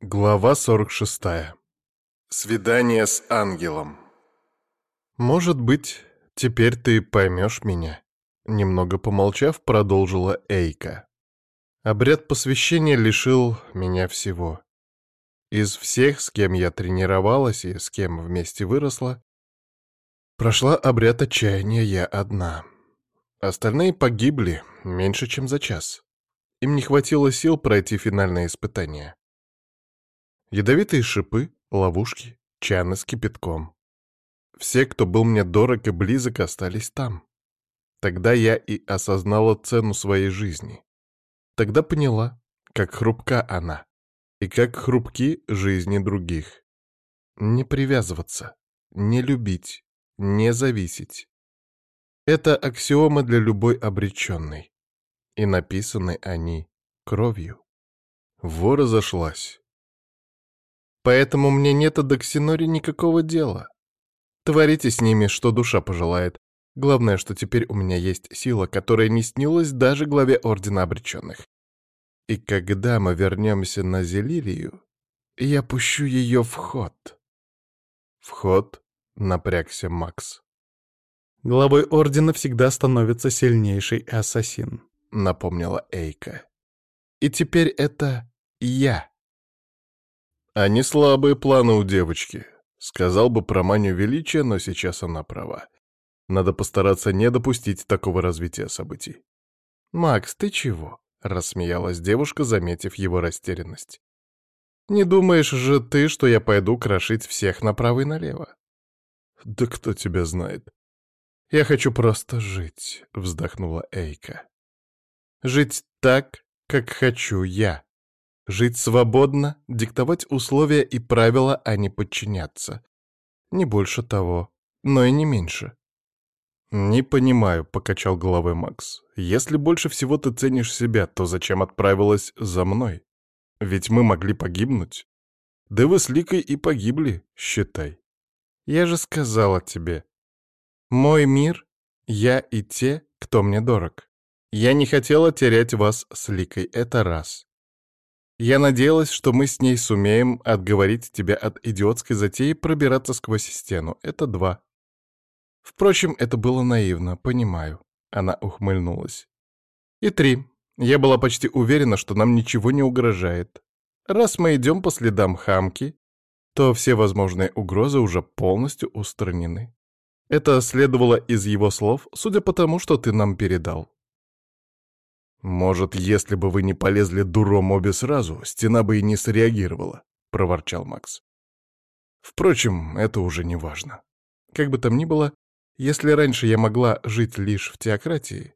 Глава 46. Свидание с ангелом. «Может быть, теперь ты поймешь меня?» Немного помолчав, продолжила Эйка. Обряд посвящения лишил меня всего. Из всех, с кем я тренировалась и с кем вместе выросла, прошла обряд отчаяния я одна. Остальные погибли меньше, чем за час. Им не хватило сил пройти финальное испытание. Ядовитые шипы, ловушки, чаны с кипятком. Все, кто был мне дорог и близок, остались там. Тогда я и осознала цену своей жизни. Тогда поняла, как хрупка она, и как хрупки жизни других. Не привязываться, не любить, не зависеть. Это аксиомы для любой обреченной. И написаны они кровью. Во разошлась. Поэтому мне нет до Ксинори никакого дела. Творите с ними, что душа пожелает. Главное, что теперь у меня есть сила, которая не снилась даже главе Ордена Обреченных. И когда мы вернемся на Зелилию, я пущу ее в ход. В ход напрягся Макс. Главой Ордена всегда становится сильнейший ассасин, напомнила Эйка. И теперь это я. «Они слабые планы у девочки», — сказал бы про манию величия, но сейчас она права. Надо постараться не допустить такого развития событий. «Макс, ты чего?» — рассмеялась девушка, заметив его растерянность. «Не думаешь же ты, что я пойду крошить всех направо и налево?» «Да кто тебя знает?» «Я хочу просто жить», — вздохнула Эйка. «Жить так, как хочу я». Жить свободно, диктовать условия и правила, а не подчиняться. Не больше того, но и не меньше. «Не понимаю», — покачал головой Макс. «Если больше всего ты ценишь себя, то зачем отправилась за мной? Ведь мы могли погибнуть. Да вы с Ликой и погибли, считай». «Я же сказала тебе. Мой мир — я и те, кто мне дорог. Я не хотела терять вас с Ликой, это раз. Я надеялась, что мы с ней сумеем отговорить тебя от идиотской затеи пробираться сквозь стену. Это два. Впрочем, это было наивно, понимаю. Она ухмыльнулась. И три. Я была почти уверена, что нам ничего не угрожает. Раз мы идем по следам хамки, то все возможные угрозы уже полностью устранены. Это следовало из его слов, судя по тому, что ты нам передал. «Может, если бы вы не полезли дуром обе сразу, стена бы и не среагировала», — проворчал Макс. «Впрочем, это уже не важно. Как бы там ни было, если раньше я могла жить лишь в теократии,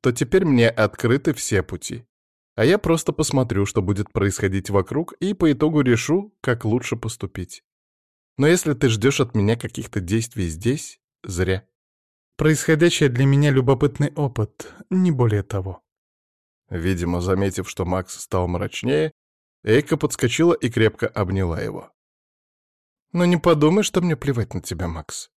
то теперь мне открыты все пути. А я просто посмотрю, что будет происходить вокруг, и по итогу решу, как лучше поступить. Но если ты ждешь от меня каких-то действий здесь, зря. Происходящее для меня любопытный опыт, не более того. Видимо, заметив, что Макс стал мрачнее, Эйка подскочила и крепко обняла его. «Но не подумай, что мне плевать на тебя, Макс.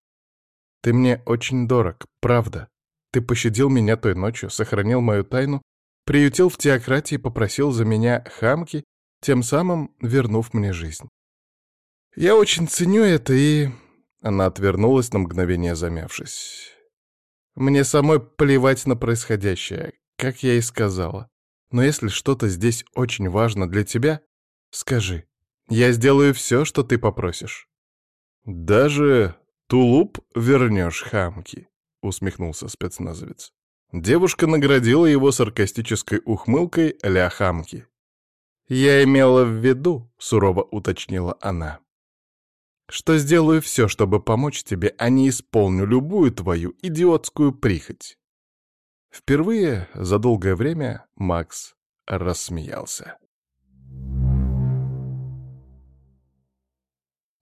Ты мне очень дорог, правда. Ты пощадил меня той ночью, сохранил мою тайну, приютил в теократии попросил за меня хамки, тем самым вернув мне жизнь. Я очень ценю это и...» Она отвернулась на мгновение, замявшись. «Мне самой плевать на происходящее, как я и сказала. Но если что-то здесь очень важно для тебя, скажи. Я сделаю все, что ты попросишь. Даже тулуп вернешь, хамки, усмехнулся спецназовец. Девушка наградила его саркастической ухмылкой ля хамки. «Я имела в виду», — сурово уточнила она, «что сделаю все, чтобы помочь тебе, а не исполню любую твою идиотскую прихоть». Впервые за долгое время Макс рассмеялся.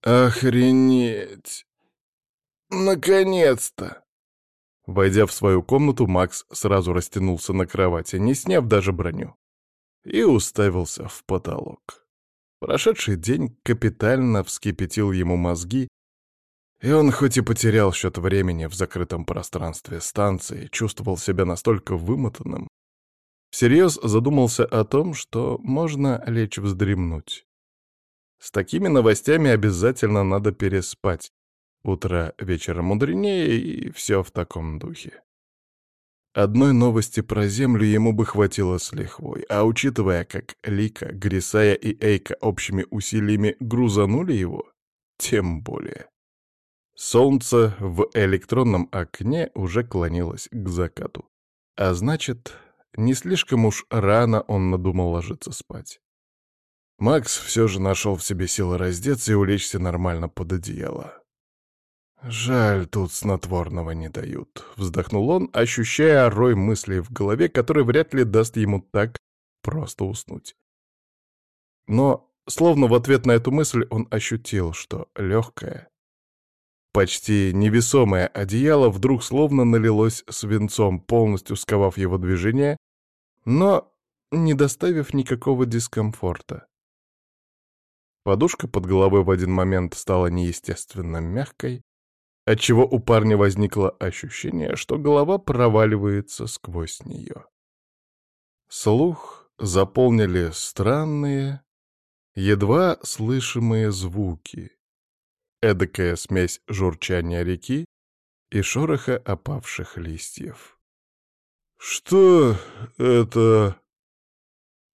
«Охренеть! Наконец-то!» Войдя в свою комнату, Макс сразу растянулся на кровати, не сняв даже броню, и уставился в потолок. Прошедший день капитально вскипятил ему мозги, и он хоть и потерял счет времени в закрытом пространстве станции, чувствовал себя настолько вымотанным, всерьез задумался о том, что можно лечь вздремнуть. С такими новостями обязательно надо переспать. Утро вечера мудренее и все в таком духе. Одной новости про Землю ему бы хватило с лихвой, а учитывая, как Лика, Грисая и Эйка общими усилиями грузанули его, тем более. Солнце в электронном окне уже клонилось к закату. А значит, не слишком уж рано он надумал ложиться спать. Макс все же нашел в себе силы раздеться и улечься нормально под одеяло. «Жаль, тут снотворного не дают», — вздохнул он, ощущая рой мыслей в голове, который вряд ли даст ему так просто уснуть. Но, словно в ответ на эту мысль, он ощутил, что легкое, почти невесомое одеяло вдруг словно налилось свинцом, полностью сковав его движение, но не доставив никакого дискомфорта. Подушка под головой в один момент стала неестественно мягкой, отчего у парня возникло ощущение, что голова проваливается сквозь нее. Слух заполнили странные, едва слышимые звуки. Эдакая смесь журчания реки и шороха опавших листьев. «Что это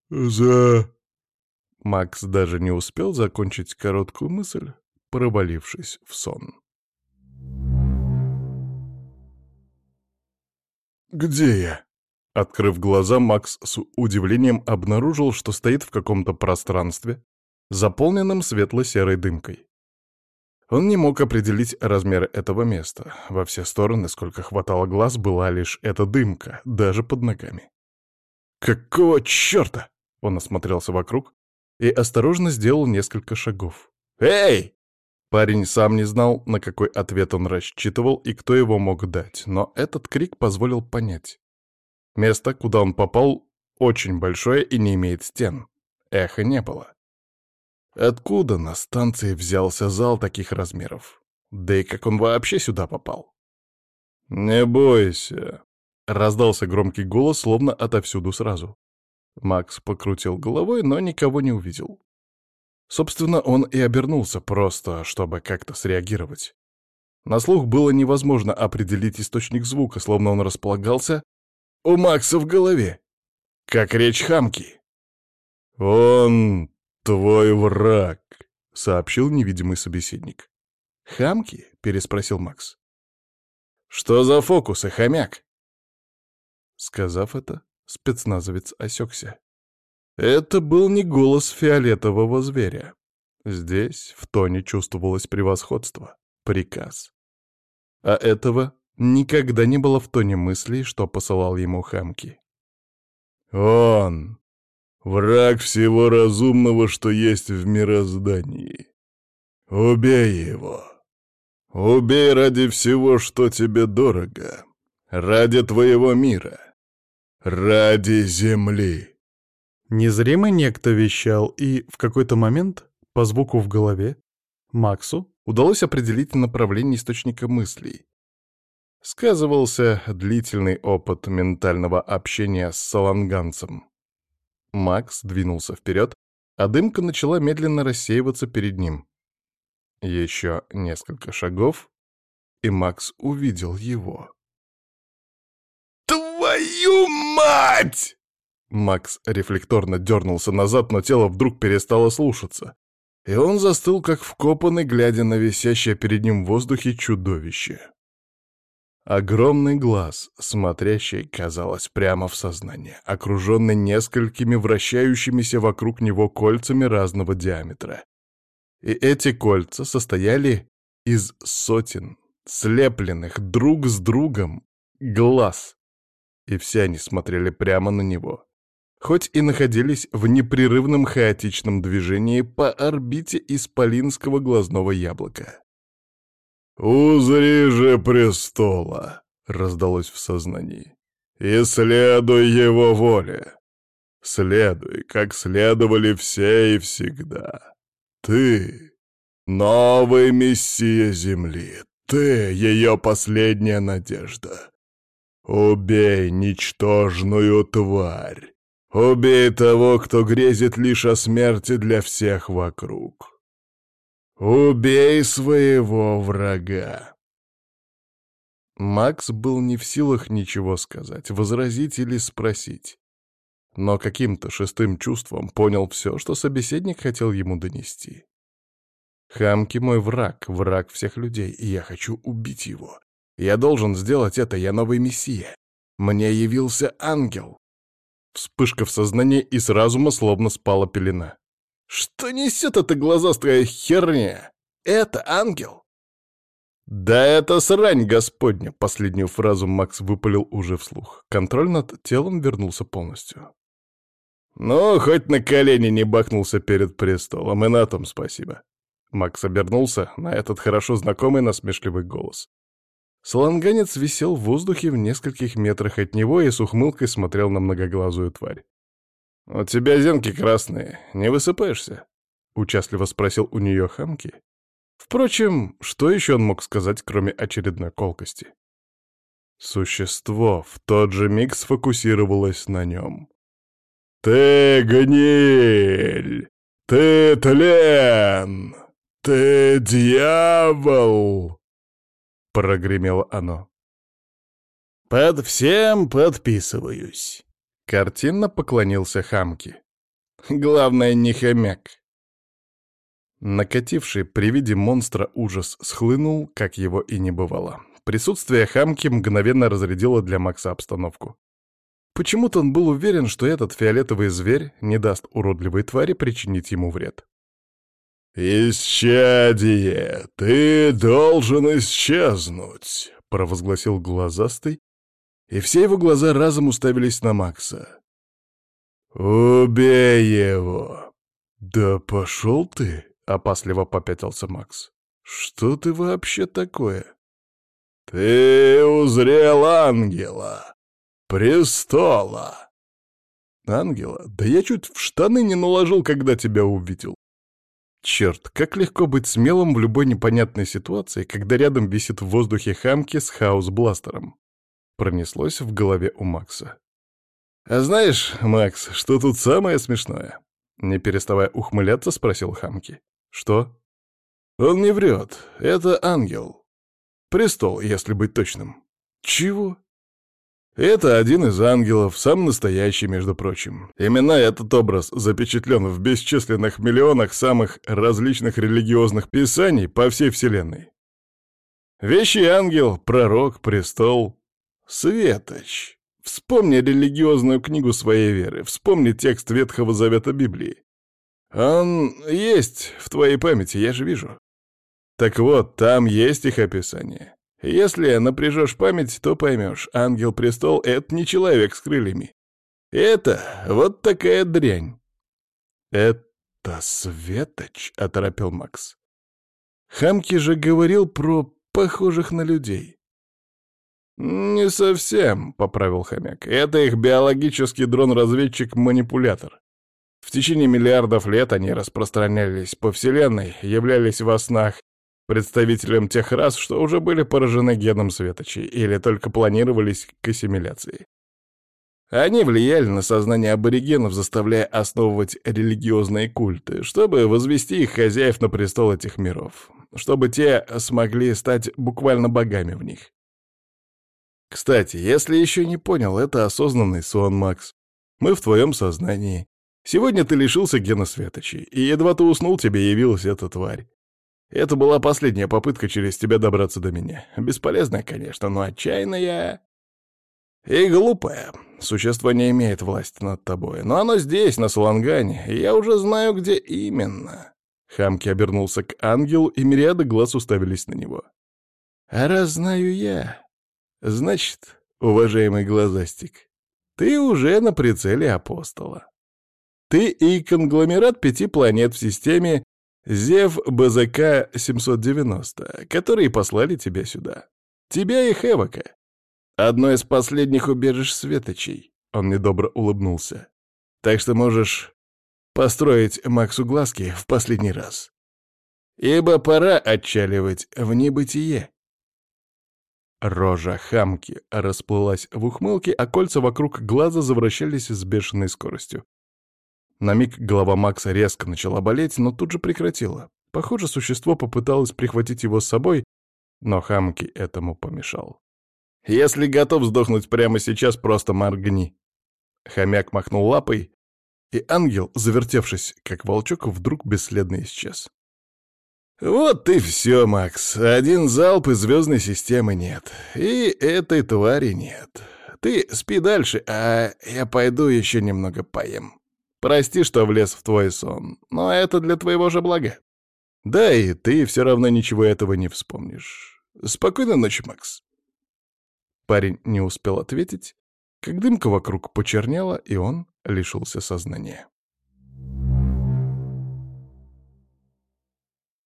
за...» Макс даже не успел закончить короткую мысль, провалившись в сон. «Где я?» Открыв глаза, Макс с удивлением обнаружил, что стоит в каком-то пространстве, заполненном светло-серой дымкой. Он не мог определить размер этого места. Во все стороны, сколько хватало глаз, была лишь эта дымка, даже под ногами. «Какого черта?» — он осмотрелся вокруг и осторожно сделал несколько шагов. «Эй!» Парень сам не знал, на какой ответ он рассчитывал и кто его мог дать, но этот крик позволил понять. Место, куда он попал, очень большое и не имеет стен. Эха не было. Откуда на станции взялся зал таких размеров? Да и как он вообще сюда попал? «Не бойся», — раздался громкий голос, словно отовсюду сразу. Макс покрутил головой, но никого не увидел. Собственно, он и обернулся просто, чтобы как-то среагировать. На слух было невозможно определить источник звука, словно он располагался у Макса в голове, как речь хамки. «Он твой враг», — сообщил невидимый собеседник. «Хамки?» — переспросил Макс. «Что за фокусы, хомяк?» Сказав это, спецназовец осекся. Это был не голос фиолетового зверя. Здесь в тоне чувствовалось превосходство, приказ. А этого никогда не было в тоне мыслей, что посылал ему Хамки. «Он — враг всего разумного, что есть в мироздании. Убей его. Убей ради всего, что тебе дорого. Ради твоего мира. Ради земли». Незримый некто вещал, и в какой-то момент, по звуку в голове, Максу удалось определить направление источника мыслей. Сказывался длительный опыт ментального общения с саланганцем. Макс двинулся вперед, а дымка начала медленно рассеиваться перед ним. Еще несколько шагов, и Макс увидел его. «Твою мать!» Макс рефлекторно дернулся назад, но тело вдруг перестало слушаться. И он застыл, как вкопанный, глядя на висящее перед ним в воздухе чудовище. Огромный глаз, смотрящий, казалось, прямо в сознание, окруженный несколькими вращающимися вокруг него кольцами разного диаметра. И эти кольца состояли из сотен, слепленных друг с другом, глаз. И все они смотрели прямо на него хоть и находились в непрерывном хаотичном движении по орбите исполинского глазного яблока. «Узри же престола!» — раздалось в сознании. «И следуй его воле! Следуй, как следовали все и всегда! Ты — новый мессия Земли! Ты — ее последняя надежда! Убей ничтожную тварь! Убей того, кто грезит лишь о смерти для всех вокруг. Убей своего врага!» Макс был не в силах ничего сказать, возразить или спросить. Но каким-то шестым чувством понял все, что собеседник хотел ему донести. Хамки мой враг, враг всех людей, и я хочу убить его. Я должен сделать это, я новый мессия. Мне явился ангел. Вспышка в сознании, и с разума словно спала пелена. Что несет эта глазастая херня? Это ангел? «Да это срань господня!» — последнюю фразу Макс выпалил уже вслух. Контроль над телом вернулся полностью. «Ну, хоть на колени не бахнулся перед престолом, и на том спасибо». Макс обернулся на этот хорошо знакомый насмешливый голос. Сланганец висел в воздухе в нескольких метрах от него и с ухмылкой смотрел на многоглазую тварь. «У тебя зенки красные, не высыпаешься?» — участливо спросил у нее хамки. Впрочем, что еще он мог сказать, кроме очередной колкости? Существо в тот же миг сфокусировалось на нем. «Ты гниль! Ты тлен! Ты дьявол!» Прогремело оно. «Под всем подписываюсь!» Картинно поклонился Хамки. «Главное, не хомяк!» Накативший при виде монстра ужас схлынул, как его и не бывало. Присутствие Хамки мгновенно разрядило для Макса обстановку. Почему-то он был уверен, что этот фиолетовый зверь не даст уродливой твари причинить ему вред. «Исчадие, ты должен исчезнуть!» — провозгласил глазастый, и все его глаза разом уставились на Макса. «Убей его!» «Да пошел ты!» — опасливо попятился Макс. «Что ты вообще такое?» «Ты узрел ангела!» престола!» «Ангела? Да я чуть в штаны не наложил, когда тебя увидел!» Черт, как легко быть смелым в любой непонятной ситуации, когда рядом висит в воздухе хамки с хаус-бластером. Пронеслось в голове у Макса. «А знаешь, Макс, что тут самое смешное?» Не переставая ухмыляться, спросил Хамки. «Что?» «Он не врет. Это ангел. Престол, если быть точным». «Чего?» Это один из ангелов, сам настоящий, между прочим. Именно этот образ запечатлен в бесчисленных миллионах самых различных религиозных писаний по всей Вселенной. Вещий ангел, пророк, престол, светоч. Вспомни религиозную книгу своей веры, вспомни текст Ветхого Завета Библии. Он есть в твоей памяти, я же вижу. Так вот, там есть их описание. Если напряжешь память, то поймешь, ангел-престол — это не человек с крыльями. Это вот такая дрянь. Это Светоч, — оторопил Макс. Хамки же говорил про похожих на людей. «Не совсем», — поправил хомяк. «Это их биологический дрон-разведчик-манипулятор. В течение миллиардов лет они распространялись по Вселенной, являлись во снах представителям тех рас, что уже были поражены геном светочей или только планировались к ассимиляции. Они влияли на сознание аборигенов, заставляя основывать религиозные культы, чтобы возвести их хозяев на престол этих миров, чтобы те смогли стать буквально богами в них. Кстати, если еще не понял, это осознанный сон, Макс. Мы в твоем сознании. Сегодня ты лишился гена светочей, и едва ты уснул, тебе явилась эта тварь. Это была последняя попытка через тебя добраться до меня. Бесполезная, конечно, но отчаянная. И глупая. Существо не имеет власти над тобой. Но оно здесь, на Салангане, и я уже знаю, где именно. Хамки обернулся к ангелу, и мириады глаз уставились на него. А раз знаю я, значит, уважаемый глазастик, ты уже на прицеле апостола. Ты и конгломерат пяти планет в системе Зев БЗК-790, которые послали тебя сюда. Тебя и Хевока. Одно из последних убежищ светочей. Он недобро улыбнулся. Так что можешь построить Максу глазки в последний раз. Ибо пора отчаливать в небытие. Рожа хамки расплылась в ухмылке, а кольца вокруг глаза завращались с бешеной скоростью. На миг голова Макса резко начала болеть, но тут же прекратила. Похоже, существо попыталось прихватить его с собой, но Хамки этому помешал. «Если готов сдохнуть прямо сейчас, просто моргни». Хомяк махнул лапой, и ангел, завертевшись, как волчок, вдруг бесследно исчез. «Вот и все, Макс. Один залп из звездной системы нет. И этой твари нет. Ты спи дальше, а я пойду еще немного поем. Прости, что влез в твой сон, но это для твоего же блага. Да, и ты все равно ничего этого не вспомнишь. Спокойной ночи, Макс». Парень не успел ответить, как дымка вокруг почернела, и он лишился сознания.